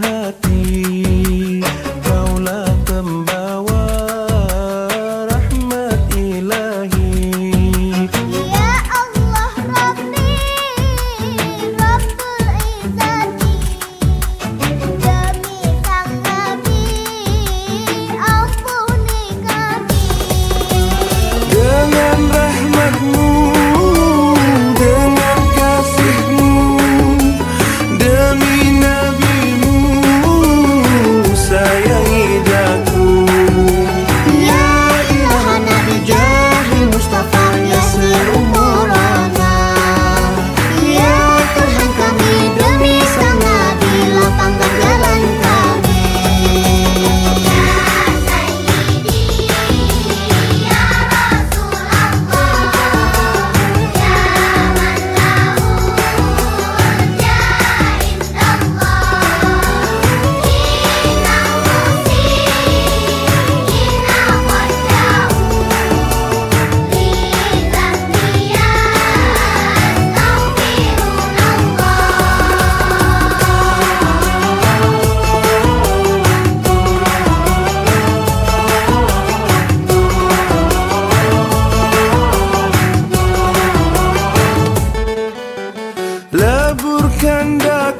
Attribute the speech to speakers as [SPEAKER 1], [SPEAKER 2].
[SPEAKER 1] घात Kanda